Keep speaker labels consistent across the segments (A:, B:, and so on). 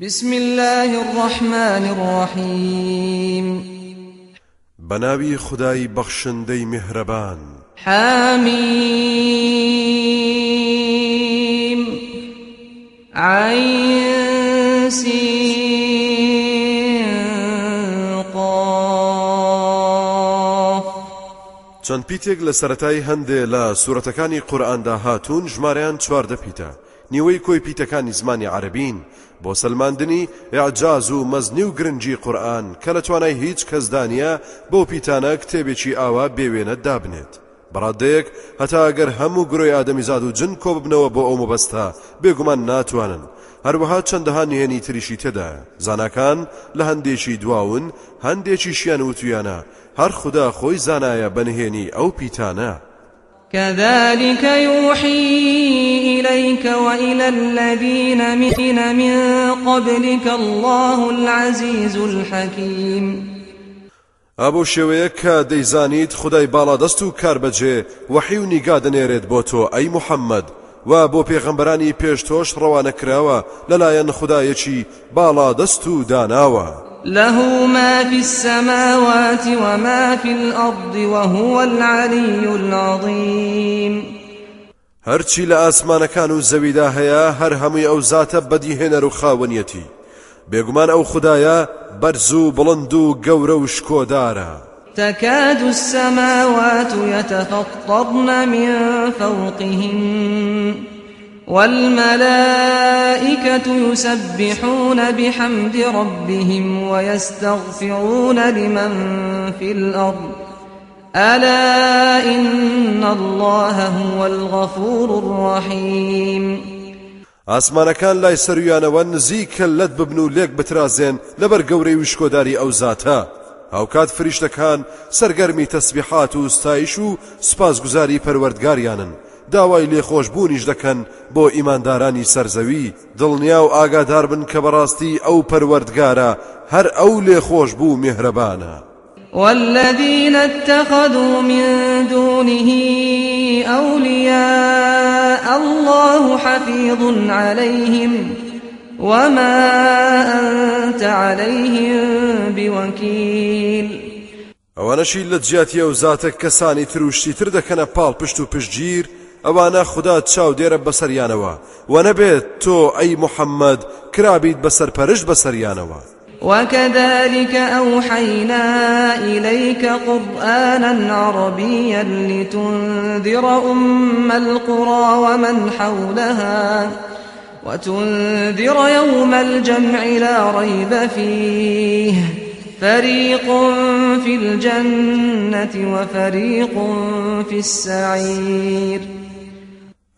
A: بسم الله الرحمن الرحيم
B: بناوي خداي بخشندي مهربان
A: حميم عين سين
B: قاف چەند پیتێک لە سەتای هەندێ لە سوورەتەکانی قورآاندا هاتوون ژمارەیان چواردە پیتە نیوەی کۆی پیتەکانی زمانی عربین بۆ سلماندنی عجاز و مەزنی و گرنگی قورآن کە لە توانای هیچ کەسدانە بۆ پیتانە کتێبێکی ئاوا بێوێنە دابنێت بەڕادەیەک هەتا ئەگەر هەموو گرۆی ئادەمیزاد و جن کۆ ببنەوە بۆ ئەو مەبەستا بێگومان ناتوانن هەروەها چەندەها نهێنی تریشی تێدا زانکان لە هەندێکی دواون هەندێکی شیان وتویانە هەر خوددا خۆی زانایە بەنهێنی ئەو پیتانە.
A: كذلك يوحي إليك وإلى الذين من من قبلك الله العزيز الحكيم
B: ابو شويك ديزانيد خداي خدای باڵادەست كاربجي کاربەجێ وەحی نيريد بوتو اي محمد ئەی محەممەد و بۆ پێغەمبەرانی پێش تۆش ڕەوانەکراوە لەلایەن خدایەکی باڵادەست و
A: له ما في السماوات وما في الأرض وهو العلي العظيم
B: هرچي لأسمان كانوا زويدا هيا هەیە هەر هەمووی ئەو زاتە بيقمان أو خدايا برزو بلندو قوروش كودارا
A: تكاد السماوات يتفطرن من فوقهم والملائكة يسبحون بحمد ربهم ويستغفرون لمن في الأرض ألا إن الله هو الغفور الرحيم
B: ئاسمانەکان كان لا نزیکە لەت ببن و لێک بترازێن لەبەر گەورەی وشکۆداری ئەو زاتە هاوکات فریشتەکان سەرگەرمی تەسبیحات و ستایش و سپاسگوزاری پەروەردگاریانن داوای لێخۆشببوونیش دەکەن بۆ ئیماندارانی سەرزەوی دڵنیا و ئاگادار بن کە بەڕاستی ئەو پەروەردگارە هەر ئەو لێخۆش بوو میهرەبانە
A: والذين اتخذوا من دونه أولياء الله حفيظ عليهم وما أنت عليهم بوكيل
B: ئەوانەشی لە جیاتی ئەو زاتە کەسانی تروشتی تر دەکەنە پاڵ پشت و پشتگیر اوانا خدا تشاو دير بسر يانوا ونبيت تو اي محمد كرابيد بسر پرش بسر يانوا
A: وكذلك أوحينا إليك قرآنا عربيا لتنذر أم القرى ومن حولها وتنذر يوم الجمع لا ريب فيه فريق في الجنة وفريق في السعير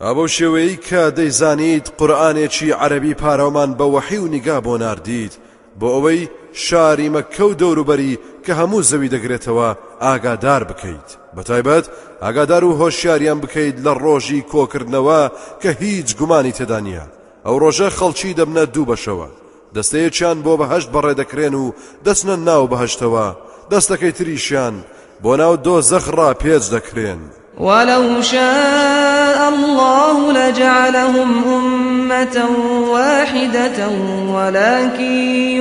B: ئەبەو شێوەیە کە دەیزانیت قورآانێکی عەربی پارەومان بە وەحی و نیگا بۆ نردیت بۆ ئەوەی شاری مەکە و دەوروبەری کە هەموو زەوی دەگرێتەوە ئاگادار بکەیت بەتایبەت ئاگادار و هۆشیاریان بکەیت لە ڕۆژی کۆکردنەوە کە هیچ گومانی تێدانە ئەو ڕۆژە خەڵکی دەبنە دوو بەشەوە دەستەیەکیان بۆ بەهشت بەڕێدەکرێن و دەستنە ناو بەهشتەوە دەستەکەی تریشیان بۆ ناو دۆ زەخڕا پێچ دەکرێن.
A: ولو شاء الله لجعلهم أمة واحدة ولكن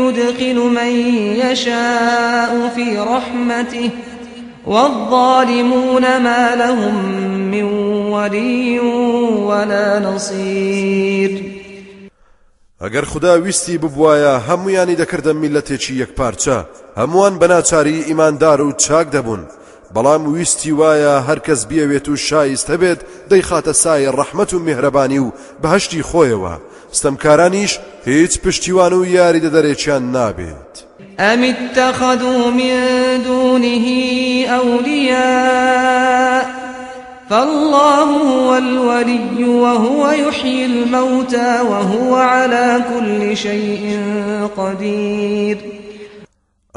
A: يدخل من يشاء في رحمته والظالمون ما لهم من ولي ولا نصير
B: اگر خدا ویستی ببوایە هەمویانی دەکردە میلەتێکی یەکپارچە هەمووان بەناچاری ایمان دارو چاک دبون بەڵام ویستی وایە هەرکەس بیاوێت و شایست دي دەیخاتە ساي الرحمة مهربانيو بهشتي و بەهشتی خۆیەوە ستەمکارانیش هیچ پشتیوان و یاری دەدەرێکیان نابێت
A: ئەمی تەخەدو میدونیهی ئەولە فالله هو الولي وهو يحيي الموتى وهو على كل شيء قدير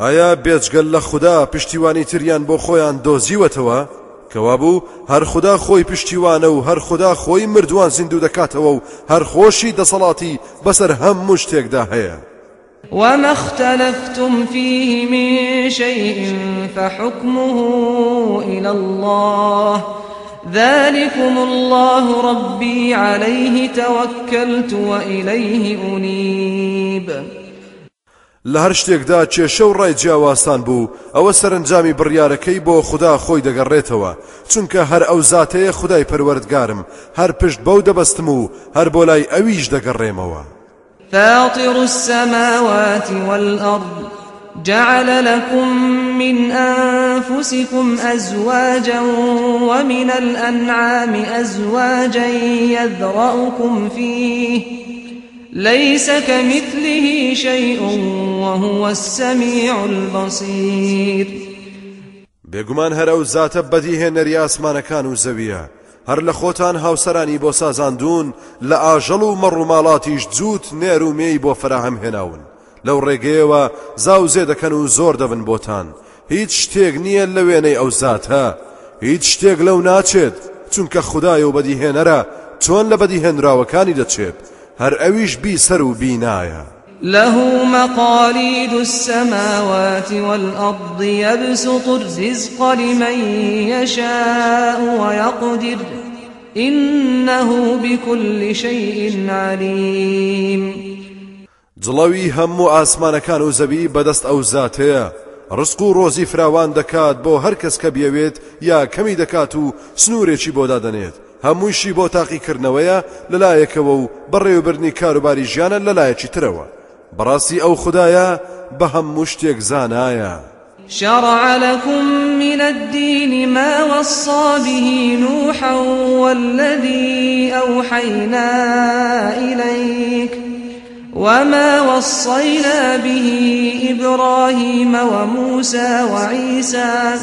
B: آیا بێجگەل لە خوددا پشتیوانی تریان با بۆ خۆیان دۆزیوەتەوە کەوابوو هەر خوددا خۆی پشتیوانە و هەر خوددا خۆی مردووان زیندوو دەکاتەوە و هەر خۆشی دەسەڵاتی بەسەر هەموو شتێکدا هەیە
A: وما اختلفتم فيه من شيء فحكمه إلى الله ذلكم الله ربي عليه توكلت وإليه أنيب
B: لە هەر شتێکدا کێشە و ڕای جیاواسان بوو ئەوە سەرنجامی بڕیارەکەی بۆ خوددا خۆی دەگەڕێتەوە چونکە هر او ذاته خدای پروردگارم هر پشت بەو دەبەستم هر بولای بۆ لای ئەویش دەگەڕێمەوە
A: فاطر السماوات والأرض جعل لكم من أنفسكم أزواجا ومن الأنعام أزواجا يذرأكم فيه ليس كمثله شيء وهو السميع البصير
B: بێگومان هەرە و زاتە بەدیهێنەری ئاسمانەکان و زەویە هەر لە خۆتان هاوسەرانی بۆ سازاندون لە ئاژەڵ و مەڕووماڵاتیش جووت نێر و مێی بۆ فراهەم هێناون لەو ڕێگەیەوە زاو زێ دەکەن و زۆر دەبن بۆتان هیچ شتێک نییە لە وێنەی ئەو زاتە هیچ شتێک لەو ناچێت چونکە خدای و بەدیهێنەرە چۆن لە بەدیهێنراوەکانی دەچێت هەر ئەویش بی سەر و بینایە
A: له مقاليد السماوات والأرض يبسط الرزق لمن يشاء ويقدر إنه بكل شيء عليم
B: جڵەوی هەموو ئاسمانەکان و زەوی بەدەست ئەو زاتەیە ڕسک و ڕۆزی فراوان دەکات بۆ هەر کەس کە یا کەمی دەکات و سنوورێکی بۆ هەمووشی بۆ تاقیکردنەوەیە لەلایەکەوە و بەڕێوبرنی کاروباری ژیانە لەلایەکی ترەوە بەڕاستی او خدایە بە هەموو مشتیک زانایە
A: شرع لكم من الدين ما وصى به نوحا والذي أوحينا إليك وما وصينا به إبراهيم وموسى وعيسى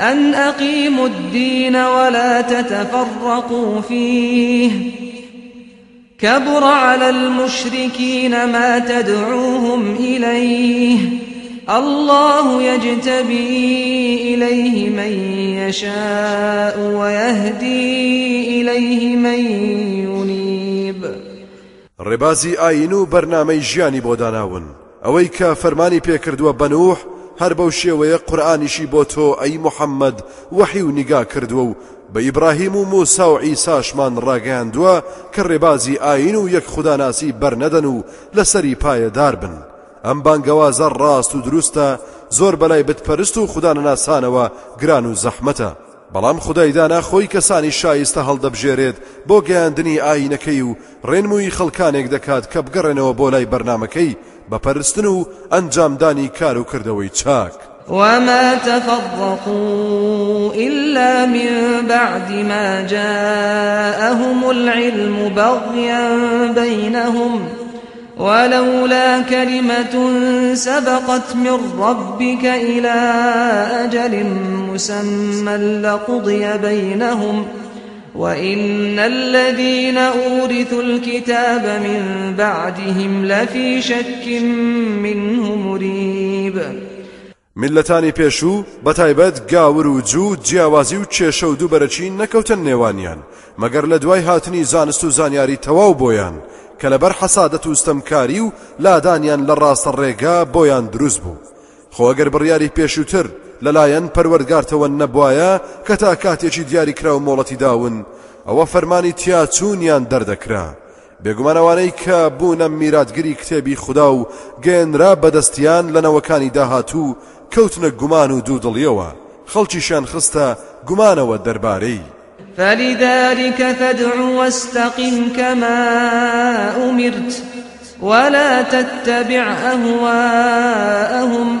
A: أن أقيموا الدين ولا تتفرقوا فيه كبر على المشركين ما تدعوهم إليه الله يجتبي إليه من يشاء ويهدي إليه من ينيب
B: ربازي آينو برنامج بەرنامەی بوداناون بۆ فرماني ئەوەی کە فەرمانی هەر بەو شێوەیە قورآانیشی بۆ تۆ ئەی محەممەد وەحی و نیگا کردووە و بە ئیبراهیم و موسا و ئیساشمان ڕاگەاندووە کە ڕێبازی ئاین و یەک خوداناسی بەرنەدەن و لەسەری پایەدار بن ئەم بانگەوازە ڕاست و دروستە زۆر بەلای بتپەرست و خوددانەناسانەوە گران و زەحمەتە بەڵام خدایدانا خۆی کەسانی شایستە هەڵدەبژێرێت بۆ گەیاندنی ئاینەکەی و ڕێنمووی خەڵکانێک دەکات کە بگەڕێنەوە بۆ لای بەرنمەکەی بپرستنو انجام دانی کارو و چاک
A: وما تفرقوا إلا من بعد ما جاءهم العلم بغيا بينهم ولولا كلمة سبقت من ربك إلى أجل مسمى لقضي بينهم ۖ وإن الذين أورثوا الكتاب من بعدهم لفي شك منه مريب
B: ملتانی پێشوو بە تایبەت گاور و جوو جیاوازی و کێشە و دووبەرەچین نەکەوتن نێوانیان مەگەر لە دوای زانست و زانیاری تەواو بۆیان کە لەبەر حەسادەت و ستەمکاری و لادانیان لە ڕاستە ڕێگا بۆیان دروست بوو خۆگەر بڕیاری پێشووتر لەلایەن پەروەرگارتەوە نەبواە کە تا کاتێکی دیاریکرا و مۆڵەتی داون ئەوە فەرمانی تیا چوونیان دەردەکرا بێگومانەوانەی کە بوونە میراتگری کتێبی خوددا و گەێنرا بەدەستیان لەنەوەکانی داهاتوو کەوتنە گومان و دوودڵیەوە خەڵکیشان خستە گومانەوە دەربارەی
A: فلذلك فادع واستقم كما أمرت ولا تتبع أهواءهم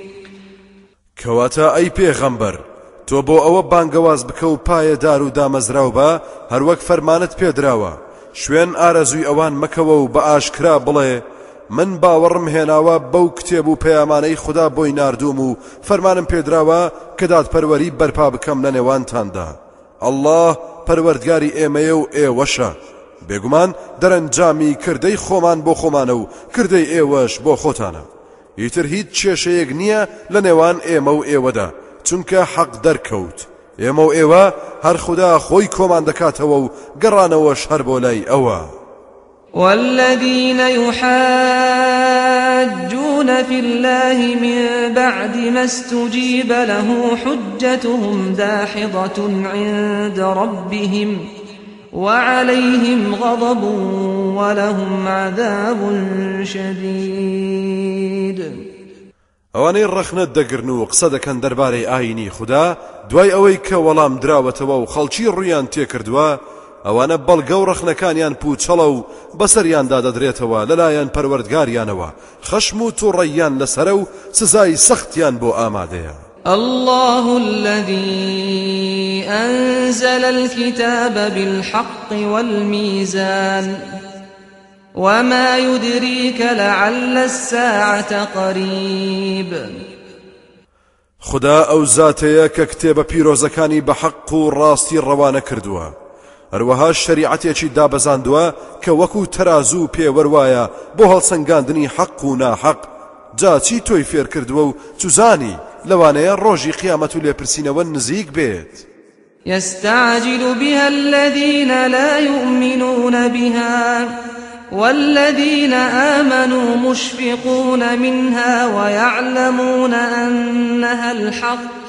B: کەواتە ئەی پێغەمبەر تۆ بۆ ئەوە بانگەواز بکە و پایە دار و دامەزراو بە هەروەک فەرمانت پێدراوە شوێن ئارەزووی ئەوان مەکەوە و بە ئاشکرا بڵێ من باوەڕم هێناوە بەو کتێب و پەیامانەی خوددا بۆی نردوم و فەرمانم پێدراوە کە دادپەروەری بەرپا بکەم لە نێوانتاندا الله پەروەردگاری ئێمەیە و ئێوەشە بێگومان دەرەنجامی کردەی خۆمان بۆ خۆمانە و کردەی ئێوەش بۆ خۆتانە ئیتر هیچ کێشەیەک نییە لە نێوان ئێمە و ئێوەدا چونکە حەق دەرکەوت ئێمە و ئێوە هەر خوددا خۆی کۆمان دەکاتەوە و گەڕانەوە شەر بۆ لای ئەوە
A: والذين يحاجون في الله من بعد ما استجيب له حجتهم داحضة عند ربهم ۖ وعليهم غضب ولهم عذاب شديد
B: ئەوانەی ڕەخنە دەگرن و قسە دەکەن دەربارەی ئاینی خوددا دوای ئەوەی کە وەڵام دراوەتەوە و خەڵکی ڕویان تێکردووە ئەوانە بەڵگە و ڕەخنەکانیان پوچەڵە و بەسەریاندا دەدرێتەوە لەلایەن پەروەردگاریانەوە خەشم و تووڕەیان لەسرە و سزای سەختیان بۆ ئامادەیە.
A: الله الذي أنزل الكتاب بالحق والميزان وما يدريك لعل الساعة قريب
B: خدا ئەو زاتەیە کە کتێبە پیرۆزەکانی بحق راستي و كردوا اروها کردووە هەروەها شریعەتێکی دابەزاندووە كوكو ترازو بي وروايا بوهل هەڵسەنگاندنی حەق و حق جا تۆی توي فير و چوزانی لوانيا ڕۆژی قيامة و والنزيق بيت
A: يستعجل بها الذين لا يؤمنون بها والذين آمنوا مشفقون منها ويعلمون أنها الحق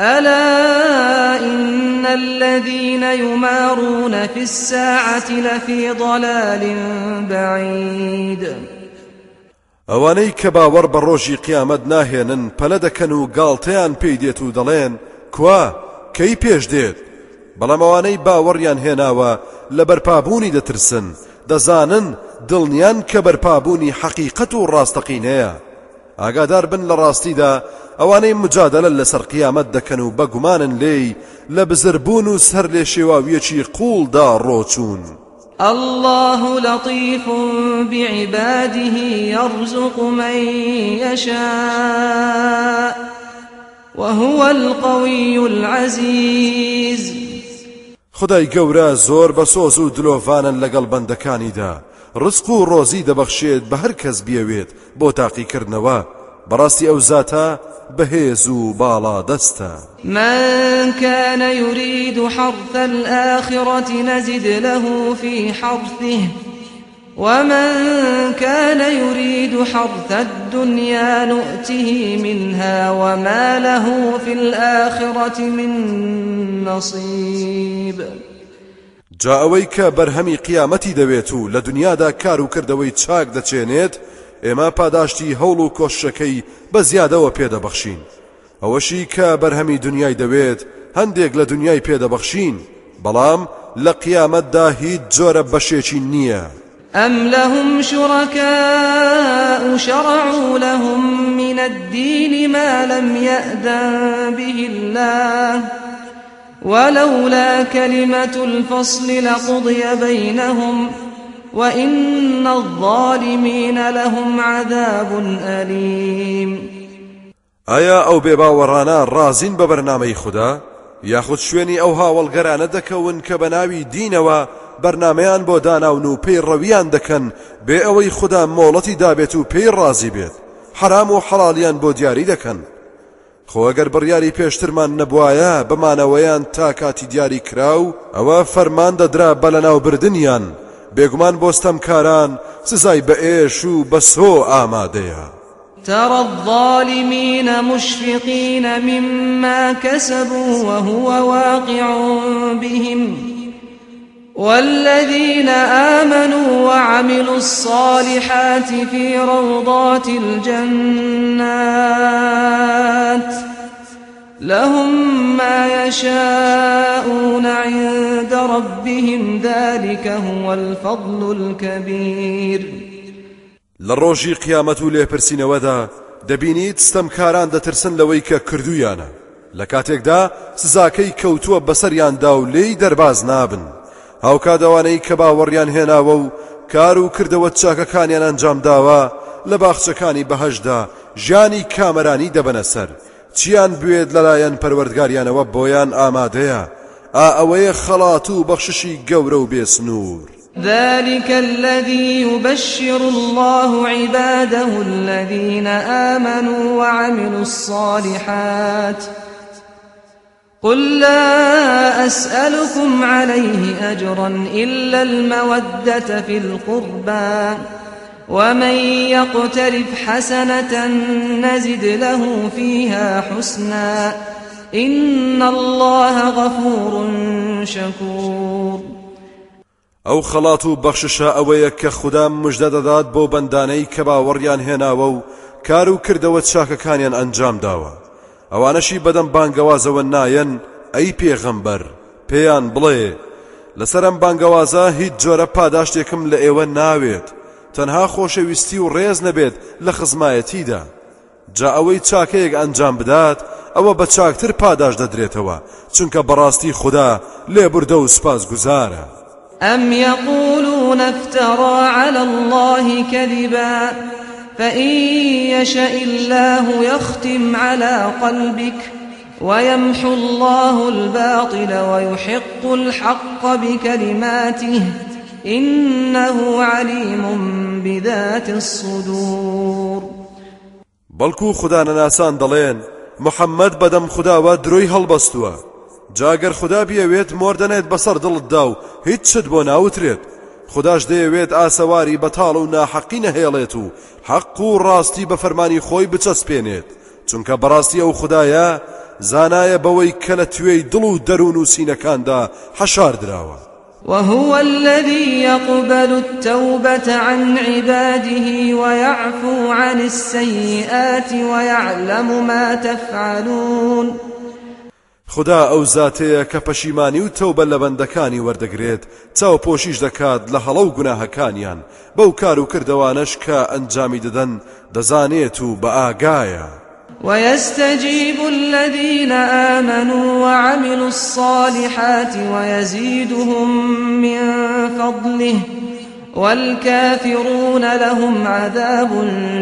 A: ألا إن الذين يمارون في الساعة لفي ضلال بعيد
B: ئەوانەی کە باوەڕ بە ڕۆژی قیامەت ناهێنن پەلە دەکەن و گاڵتەیان پێی دێت و دەڵێن کوا کەی پێش دێت بەڵام ئەوانەی باوەڕیان هێناوە لە بەرپابوونی دەترسن دەزانن دڵنیان کە بەرپابوونی حەقیقەت و ڕاستەقینەیە ئاگادار بن لە ڕاستیدا ئەوانەی مجادلە لەسەر قیامەت دەکەن و بەگومانن لێی لە بزربوون و سەر لێ شێواویەکی قوڵدا ڕۆچوون.
A: الله لطيف بعباده يرزق من يشاء وهو القوي العزيز
B: خداي قورا زور بە سۆز و دلۆڤانن لەگەڵ بەندەکانیدا ڕسق و ڕۆزی دەبەخشێت بە هەر کەس بیەوێت براسي أوزاتا بهيزو بەهێز و
A: من كان يريد حرث الآخرة نزد له في حرثه ومن كان يريد حرث الدنيا نؤته منها وما له في الآخرة من نصيب
B: جا برهمي قيامتي دويتو لدنيا دەوێت و لە دنیادا کار اما پاداشتی بزیاده و پیدا بخشین اوشی که بر همی دنیای دوید دەوێت لدنیای پیدا بخشین بلام لقیامت دا قیامەتدا هیچ بشه چین نییە
A: أم لهم شركاء شرعوا لهم من الدين ما لم يأذن به الله ولولا كلمة الفصل لقضي بينهم ۖ وإن الظالمين لهم عذاب أليم
B: ئایا ئەو بێباوەڕانە ڕازین بە بەرنمەی خوددا یاخود شوێنی ئەو هاوڵگەرانە دەکەون کە بە ناوی دینەوە بەرنمەیان بۆ داناون و پێی ڕەویان دەکەن بێ ئەوەی خوددا مۆڵەتی دابێت و پێی ڕازی بێت حرام و حەڵالیان بۆ دیاری دەکەن خۆگەر بڕیاری پێشترمان نەبواە بمانەوەیان تا کاتی دیاری کراو ئەوە فەرمان دەدرا بە لەناو بردنیان بێگومان بۆستەمکاران سزای بە و بە
A: ترى الظالمين مشفقين مما كسبوا وهو واقع بهم والذين آمنوا وعملوا الصالحات في روضات الجنات لهم ما يشاءون عند ربهم ذلك هو الفضل الكبير
B: لروجي قيامته لهبرسين ودا دەبینیت ستەمکاران دەترسن لەوەی کە کردویانە لە کاتێکدا سزاکەی کەوتووە بەسەریاندا و لێی دەرباز نابن هاوکادەوانەی کە باوەڕیان هێناوە و کار و کردەوە چاکەکانیان ئەنجام داوە لە باخچەکانی بەهشدا ژیانی کامەرانی دەبەنە سەر چیان بوێت لەلایەن پەروەردگاریانەوە بۆیان ئامادەیە ئا ئەوەیە خەڵات خلاتو بەخششی گورو و
A: نور ذلك الذي يبشر الله عباده الذين آمنوا وعملوا الصالحات قل لا أسألكم عليه أجرا إلا المودة في القربى ومن يقترف حسنة نزد له فيها حسنا إن الله غفور شكور
B: ئەو خەڵات و بەخششە ئەوەیە کە خوددا مژدە دەدات بۆ بەندانەی کە باوەڕیان هێناوە و کار و کردەوە چاکەکانیان ئەنجام داوە ئەوانەشی بەدەم بانگەوازەوە نایەن ئەی پێغەمبەر پێیان بڵێ لەسەرم بانگەوازە هیچ جۆرە پاداشتێکم لە ئێوە ناوێت تەنها خۆشەویستی و ڕێز نەبێت لە خزمایەتیدا جا ئەوەی چاکەیەک ئەنجام بدات ئەوە بە چاکتر پاداش دەدرێتەوە چونکە بەڕاستی خدا لێبوردە و سپاس گوزارە
A: ام يقولون افترا على الله كذبا فإن يشاء الله يختم على قلبك ويمحو الله الباطل ويحق الحق بكلماته إنه عليم بذات الصدور
B: بەڵکو خدا نەناسان دەڵێن محەممەد بەدەم خداوە درۆی هەڵبەستووە جاگەر خدا بیەوێت مردنێت بەسەر دڵتدا و هیچ شت بۆ ناوترێت خداش دەیەوێت ئاسەواری بەتاڵ و ناحەقی نەهێڵێت و حەق و ڕاستی بە فەرمانی خۆی بچەسپێنێت چونکە بەڕاستی ئەو خدایە زانایە بەوەی کە لە توێی دڵ و دەروون و سینەکاندا حەشار دراوە
A: وهو الذي يقبل التوبة عن عباده ويعفو عن السيئات ويعلم ما تفعلون
B: خدا او ذاته کە پەشیمانی و توبه لە بەندەکانی تاو پوشيش پۆشیش لحلو لە هەڵە و گوناهەکانیان بەو کار و کردەوانش کە ئەنجامی
A: ويستجيب الذين آمنوا وعملوا الصالحات ويزيدهم من فضله والكافرون لهم عذاب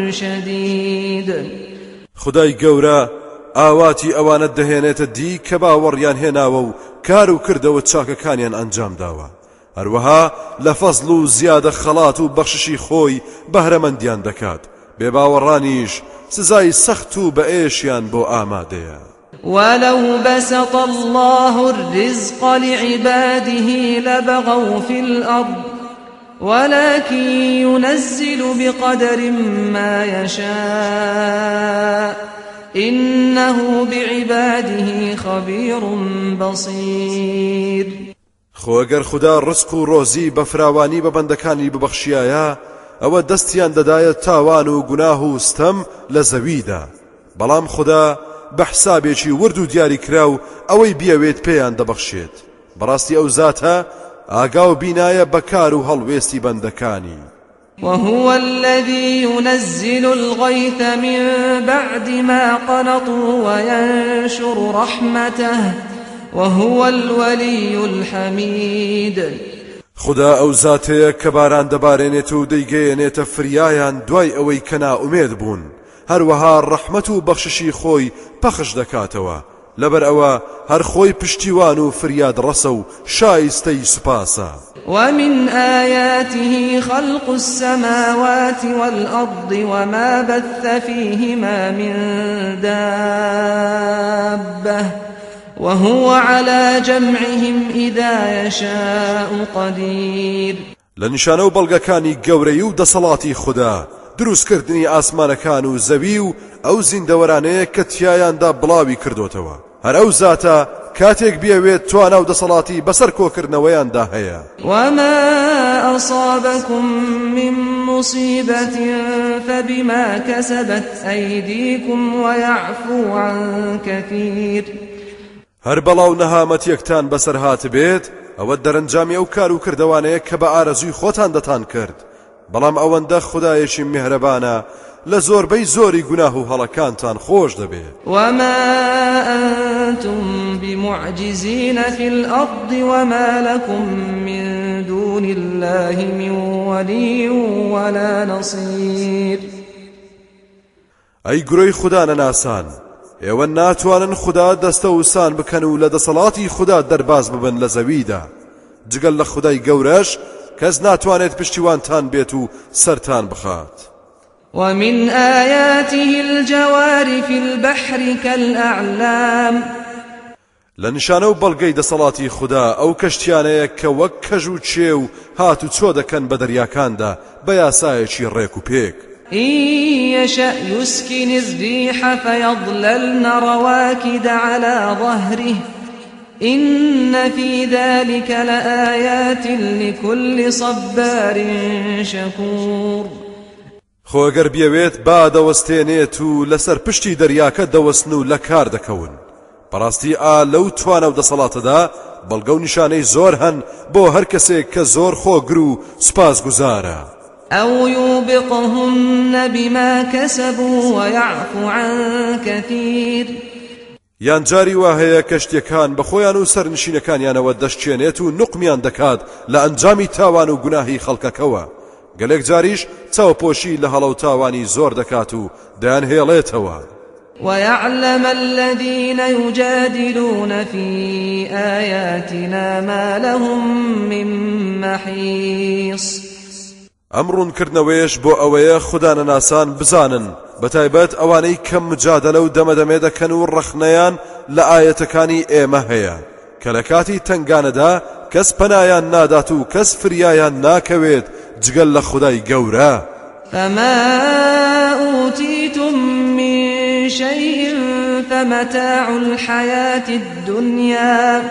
A: شديد
B: خداي قورا آواتي ئەوانت الدهينة دی کە باوەڕیان هێناوە كارو کار و کردەوە چاکەکانیان ئەنجام داوە هەروەها لە فەزل و زیادە خەڵات و بەخششی خۆی بەهرەمەندیان دەکات سزاي سختو بأيشيان بو ئێشیان
A: ولو بسط الله الرزق لعباده لبغوا في الأرض ولكن ينزل بقدر ما يشاء إنه بعباده خبير بصير
B: اگر خدا رزق و روزی بفراوانی ببندکانی ببخشی آیا او دستیان دەدایە تاوان و گناه و ستەم لە زەویدا خدا بە حسابێکی ورد و دیاری کرا و ئەوەی بیاوێت پێیان دەبەخشێت بەڕاستی ئەو زاتە ئاگا و بینایە بەکار
A: وهو الذي ينزل الغيث من بعد ما قنطوا وينشر رحمته وهو الولي الحميد
B: خدا او ذاته کباران دبارین تو و دەیگەیەنێتە فریایان دوای ئەوەی کەنا ئومێد بوون هەروەها ڕەحمت و بەخششی خۆی پەخش دەکاتەوە لەبەر ئەوە هەر خۆی پشتیوان فریاد رسو شایستی سپاسا
A: ومن آياته خلق السماوات والأرض وما بث فيهما من دابه وهو على جمعهم إذا يشاء قدير
B: لنشانو بلغا كاني قوريو دا دصلاتي خدا دروس کردنی ئاسمانەکان و زەوی و ئەو زیندەوەرانەیە کە تیایاندا بڵاوی کردوتەوە هەر ئەو زاتە کاتێک بێوێت توانە و دەسەڵاتی بەسەر دا هيا
A: وما أصابكم من مصيبة فبما كسبت أيديكم ويعفو عن كثير
B: هەر بەڵاو نەهامەتیەکتان بەسەر هات بێت ئەوە دەرەنجامی ئەو کار و کردوانەیە کە بە ئارەزوی خۆتان دەتان کرد بەڵام ئەوەندە خدایەکی میهرەبانە لە زۆربەی زۆری گوناه و هەڵەکانتان خۆش دەبێت
A: وما أنتم بمعجزين في الأرض وما لكم من دون الله من ولي ولا نصير
B: أي گروي خدا ناسان ئێوە ناتوانن خدا دەستە وسان بکەن و لە دەسەڵاتی خدا دەرباز ببن لە زەویدا جگەل لە خدای گەورەش کەس ناتوانێت پشتیوانتان بێت و سەرتان بخات
A: ومن آياته الجوار في البحر كالأعلام
B: لە نیشانە و بەڵگەی دەسەڵاتی خوددا ئەو کەشتیانەیە کە وەک کەژ و چێ و هات و چۆ دەکەن بە دەریاکاندا بە یاسایەکی ڕێک و پێک
A: إن يشأ يسكن الريح فيضللن رواكد على ظهره إن في ذلك لآيات لكل صبار شكور
B: اگر بيويت با دەوەستێنێت و لەسەر پشتی دەریاکە دەوەستن و لە کار دەکەون بەڕاستی ئا لەو دا و دەسەڵاتەدا زور و نیشانەی زۆر هەن بۆ هەر کەسێک کە سپاس گوزارە.
A: أو يوبقهن بما كسبوا ويعفو عن كثير
B: یان جاری وا هەیە کە شتێکان بە خۆیان و سەرنشینەکانیانەوە دەستچێنێت و نقمیان دەکات لە ئەنجامی تاوان و گوناهی خەڵکەکەوە گەلێک جاریش چاوپۆشی لە هەڵە و تاوانی زۆر دەکات و دەیان هێڵێتەوە.
A: ويعلم الذين يجادلون في آياتنا ما لهم من محيص
B: امرون ئەم بو آواه خدا ناسان بزانن آوانی کم جادل و دم دەمەدەمێ دەکەن و رخ نیان ئاەتەکانی کانی هەیە کە لە کاتی تنگانەدا کەس پەنایان نادات و کەس فریایان ناکوید جگل لە خدای
A: فما أوتيتم من شيء فمتاع الحياة الدنيا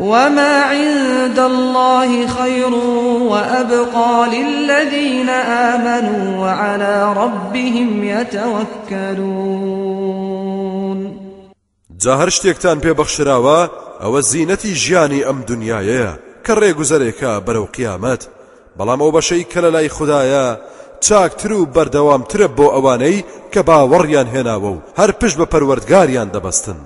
A: وما عند الله خير وأبقى للذين آمنوا وعلى ربهم يتوكلون
B: جاهر شتێکتان پێبەخشراوە ئەوە زیینەتی ژیانی ئەم دنیاەیە کە ڕێگوزەرێکە بەرەو قیامەت بەڵام ئەو بەشەی کە لە لای خوددایە چاکتر و بەردەوامترە بۆ ئەوانەی کە باوەڕیان هێناوە و هەر پشت بە پەروەردگاریان دەبەستن.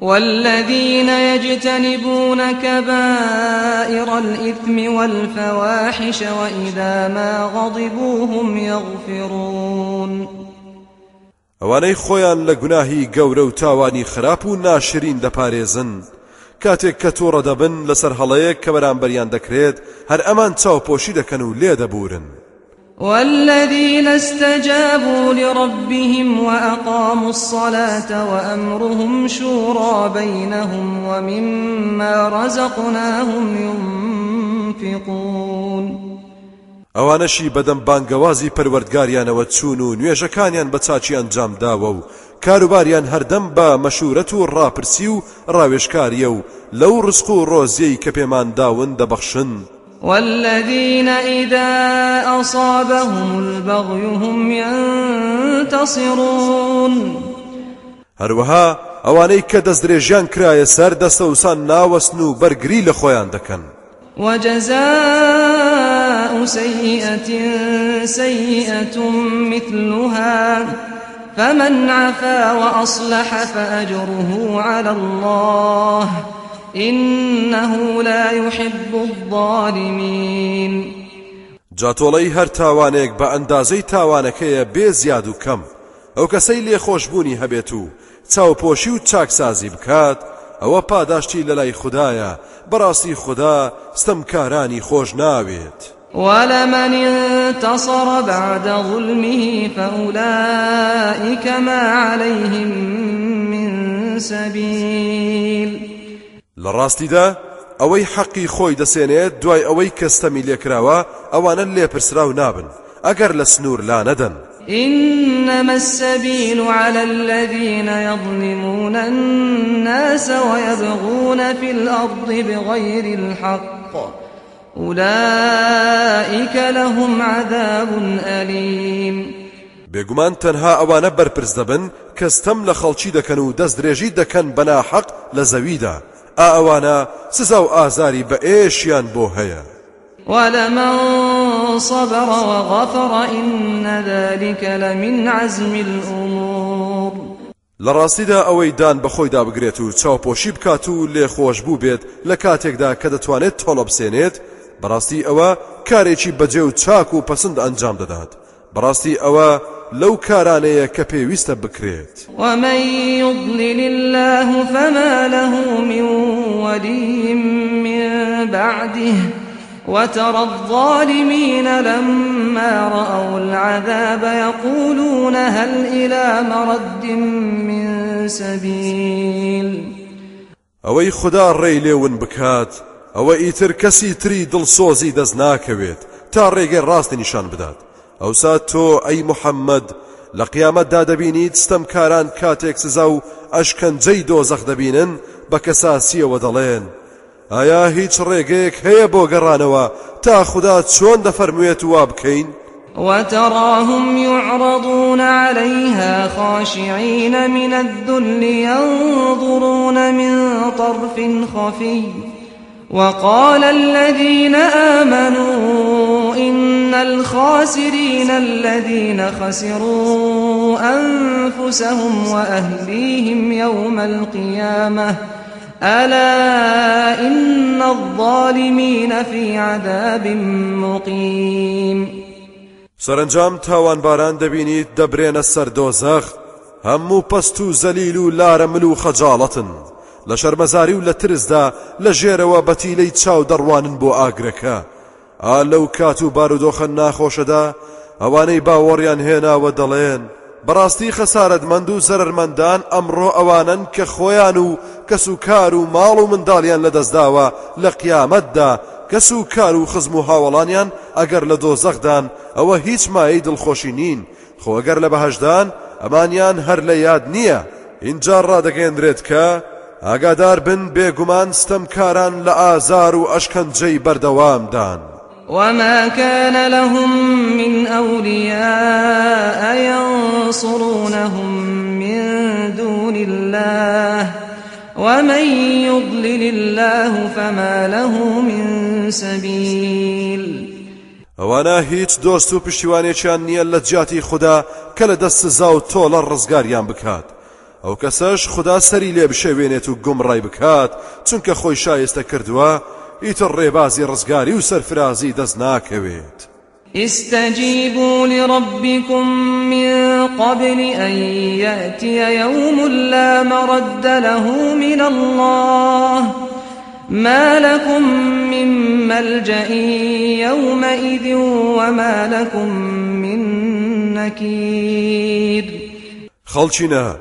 A: والذين يجتنبون كبائر الإثم والفواحش وإذا ما غضبوا هم يغفرون
B: ئەوانەی خۆیان لە گوناهی گەورە و تاوانی خراپ و ناشرین دەپارێزن کاتێک کە تۆڕە دەبن لەسەر هەڵەیەک کە بەرامبەریان دەکرێت هەر ئەمان چاوپۆشی دەکەن
A: والذين استجابوا لربهم وأقاموا الصلاة وأمرهم شورى بينهم ومما رزقناهم ينفقون
B: ئەوانەشی بدن بانگەوازی پەروەردگاریانەوە چوون و نوێژەکانیان بە چاچی ئەنجام داوو و کاروباریان هەردەم با مشورتو و ڕاپرسی و ڕاوێشکاریە و لەو ڕسق و ڕۆزیەی داون دەبەخشن.
A: والذين إذا أصابهم البغي هم ينتصرون
B: هروها أوانيك کە دەست درێژیان کرایە سەر دەستە وسان ناوەستن و
A: وجزاء سيئة سيئة مثلها فمن عفا وأصلح فأجره على الله إنه لا يحب الظالمين
B: جاتۆڵەی هەر تاوانێک بە ئەندازەی تاوانەکەیە بێ زیاد و کەم ئەو کەسەی لێخۆشببوونی هەبێت و چاوپۆشی و چاکسازی بکات ئەوە پاداشتی لەلای خوددایە بەڕاستی خوددا ستەمکارانی خۆش ناوێت
A: ولمن انتصر بعد ظلمه فأولئك ما عليهم من سبيل
B: لە ڕاستیدا ئەوەی حەقی خۆی دەسێنێت دوای ئەوەی کەستەمی اوانا لی پرسراو نابن اگر لسنور لا ندن
A: إنما السبيل على الذين يظلمون الناس ويبغون في الأرض بغير الحق أولئك لهم عذاب أليم
B: بێگومان تنها ئەوانە بەرپرس دەبن کەستەم لە خەڵکی دەکەن و دەست درێژی دەکەن ئەوانە سزا و ئازاری بە ئێشیان بۆ هەیە
A: وَلَمَنْ صَبَرَ وَغَفَرَ إِنَّ ذَلِكَ لَمِنْ عَزْمِ الْأُمُورِ
B: لە ڕاستیدا ئەوەی دان بەخۆی دابگرێت و چاوپۆشی بکات و لێ خۆش بوو بێت لە کاتێکدا کە دەتوانێت تۆڵە بسێنێت بەڕاستی ئەوە کارێکی بەجێ و چاک و پەسەند ئەنجام دەدات بەڕاستی ئەوە لو کارانەیە كبي ويست بكريت
A: ومن يضلل الله فما له من ولي من بعده وترى الظالمين لما رأوا العذاب يقولون هل إلى مرد من سبيل
B: اوي خدا ڕێی لێون بکات ئەوە ئیتر تري دل دڵسۆزی دزناكويت ناکەوێت تا ڕێگەی ڕاستی نیشان بدات اوسات تۆ اي محمد لە قیامەتدا بيني ستەم کاران کاتێک سزا و ئەشکەنجەی دۆزەخ بكساسيه ودلين ايا دەڵێن ئایا هي بو قرانوا تا خوددا چۆن
A: وتراهم يعرضون عليها خاشعين من الذل ينظرون من طرف خفي وقال الذين آمنوا إن الخاسرين الذين خسروا أنفسهم وأهليهم يوم القيامة ألا إن الظالمين في عذاب مقيم
B: سرنجام تاوان باران دبيني دبرين السردوزاخ همو هەموو زليلو و زەلیل و لارە مل و خەجاڵەتن لە شەرمەزاری و لە ئا لەو کات و بارودۆخە ناخۆشەدا ئەوانەی باوەڕیان هێناوە دەڵێن بەڕاستی خەسارەتمەند و زەرمەندان ئەمڕۆ ئەوانن کە خۆیان و کەس و کار و ماڵ و منداڵیان لەدەستداوە لە قیامەتدا کەس و کار و خزم و هاوڵانیان ئەگەر لە دۆزەخدان ئەوە هیچ مایی دڵخۆشی نین خۆگەر لە بەهشدان ئەمانیان هەر لە یاد نییە اینجا ڕادەگەندرێت کە ئاگادار بن بێگومان ستەمکاران لە ئازار و ئەشکەنجەی بەردەوامدان.
A: وما كان لهم من أولياء ينصرونهم من دون الله ومن يضلل الله فما له من سبيل
B: وانا هیچ دوستو و چان نییە لە خدا خوددا دست زاو تولر سزا و او لە ڕزگاریان بکات ئەو کەسەش خوددا تو گم رای و چون که خوی شایسته شایستە ئیتر ڕێبازی ڕزگاری و سەرفرازی دەست ناکەوێت
A: استجيبوا لربكم من قبل أن يأتي يوم لا مرد له من الله ما لكم من ملجأ يومئذ وما لكم من نكير
B: خلچنا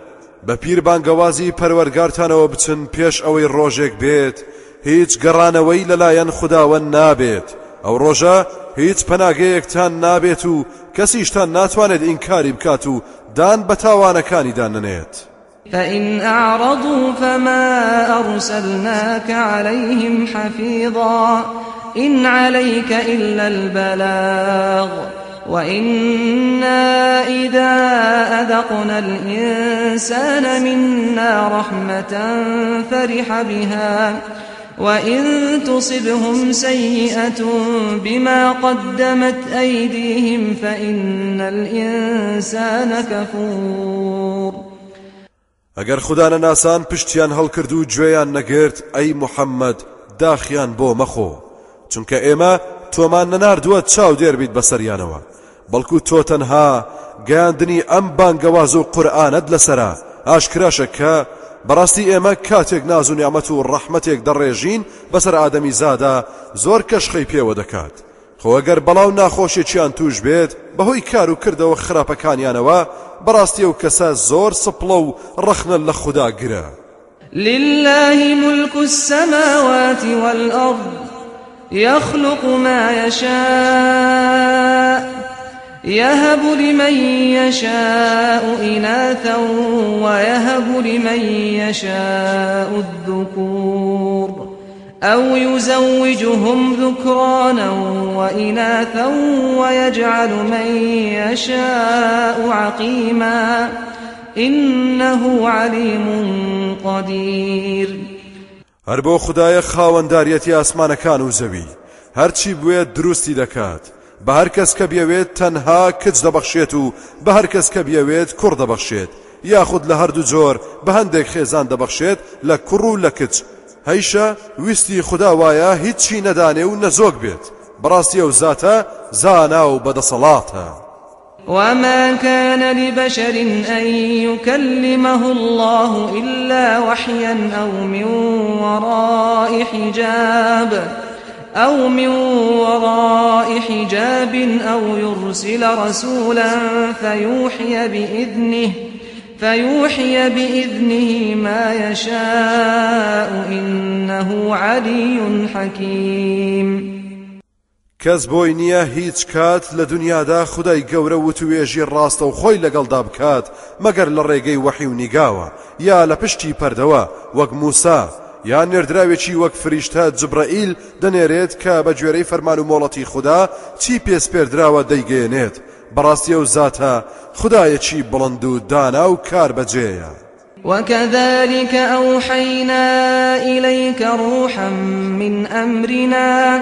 B: بپیر بانگوازی پیربانگەوازی و بچن پیش اوی ڕۆژێک بیت هیچ گەڕانەوەی لەلایەن خداوە نابێت او رجا هیچ پەناگەیەکتان نابێت و کەسیشتان ناتوانێت ئینکاری بکات و دان بە تاوانەکانیدان ننێت
A: فإن أعرضوا فما أرسلناك عليهم حفيظا إن عليك إلا البلاغ وإنا إذا أذقنا الإنسان منا رحمة فرح بها وإن تصبهم سيئة بما قدمت أيديهم فإن الإنسان كفور
B: ئەگەر خوددانە ناسان پشتیان حل کردو جویان نگرد ئەی محمد داخیان بو مخو بۆ مەخۆ چونکە ئێمە تۆمان نەناردووە چاو دیر بید بسر یانو بلکو تو تنها ئەم ام بانگوازو قرآن ادلسرا ئاشکراشە که بەڕاستی ئێمە کاتێک ناز و نیامەت و ڕەحمەتێک دەڕێژین بەسەر ئادەمی زادا زۆر کەشخەی پێوە دەکات خۆگەر بەڵاو ناخۆشێکیان توش بێت بەهۆی کار و کردەوە خراپەکانیانەوە بەڕاستی ئەو کەسە زۆر سپڵە و ڕەخنە لە خوددا گرە
A: لله ملك السماوات والأرض يخلق ما يشاء يهب لمن يشاء إناثا ويهب لمن يشاء الذكور أو يزوجهم ذكرانا وإناثا ويجعل من يشاء عقيما إنه عليم قدير
B: هەر بۆ خدایە خاوەنداریەتی ئاسمانەکان و زەوی هەرچی بووە دروستی دەکات بە هەر کەس کە بیاوێت تەنها کچ دەبەخشێت و بە هەر کەس کە بیاوێت کوڕ دەبەخشێت یاخود لە هەردوو جۆر بە هەندێک خێزان دەبەخشێت لە کوڕ و لە کچ هەیشە ویستی خدا وایە هیچی نەدانێ و نەزۆک بێت بەڕاستی ئەو زاتە زانا و بەدەسەڵاتە.
A: وما كان لبشر أن يكلمه الله إلا وحيا أو من وراء حجاب أو من وراء حجاب أو يرسل رسولا فيوحي بإذنه فيوحي بإذنه ما يشاء إنه علي حكيم
B: کەس بۆی نییە هیچ کات لە دنیادا خدای گەورە وتوێژی ڕاستە و خۆی لەگەڵدا بکات مەگەر لە ڕێگەی وەحی و نیگاوە یا لە یان نێردراوێکی وەک فریشتە جبرائیل دەنێرێت کە بە گوێرەی و مۆڵەتی خوددا چی پێسپێردراوە دەیگەێنێت بەڕاستی ئەو زاتە خدایەکی بڵند و دانا و کار بەجێیە
A: وكذلك أوحينا إليك روحا من أمرنا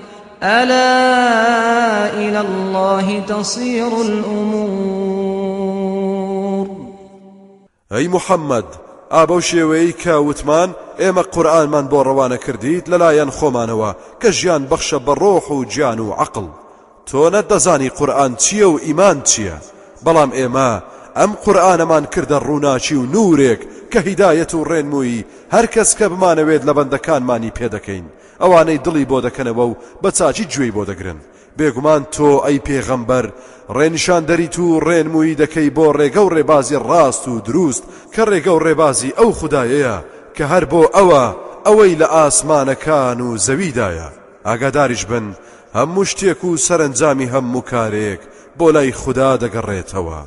A: ألا إلى الله تصير الأمور
B: أي محمد ئابە شێوەیە کە وتمان ئێمە قورآنمان بۆ ڕەوانە کردیت لەلایەن خۆمانەوە کە ژیان بەخشە بەڕۆح و گیان و عقل تۆ نەدەزانی قورآن چییە و ئیمان چییە بەڵام ئێمە ئەم قورآنەمان کردە ڕووناچی و نورێک کە هیدایەت و ڕێنمویی هەر کەس کە بمانەوێت لە بەندەکانمانی پێدەکەین ئەوانەی دڵی بۆ دەکەنەوە و بە چاچی گوێی بۆ دەگرن بێگومان تۆ ئەی پێغەمبەر ڕێنشان دەریت و ڕێنمویی دەکەی بۆ ڕێگە و ڕێبازی ڕاست و دروست کە ڕێگە و ڕێبازی ئەو خدایەیە کە هەر بۆ ئەوە ئەوەی لە ئاسمانەکان و زەویدایە ئاگاداریش بن هەموو شتێک و سەرنجامی هەموو کارێک بۆ لای خوددا دەگەڕێتەوە.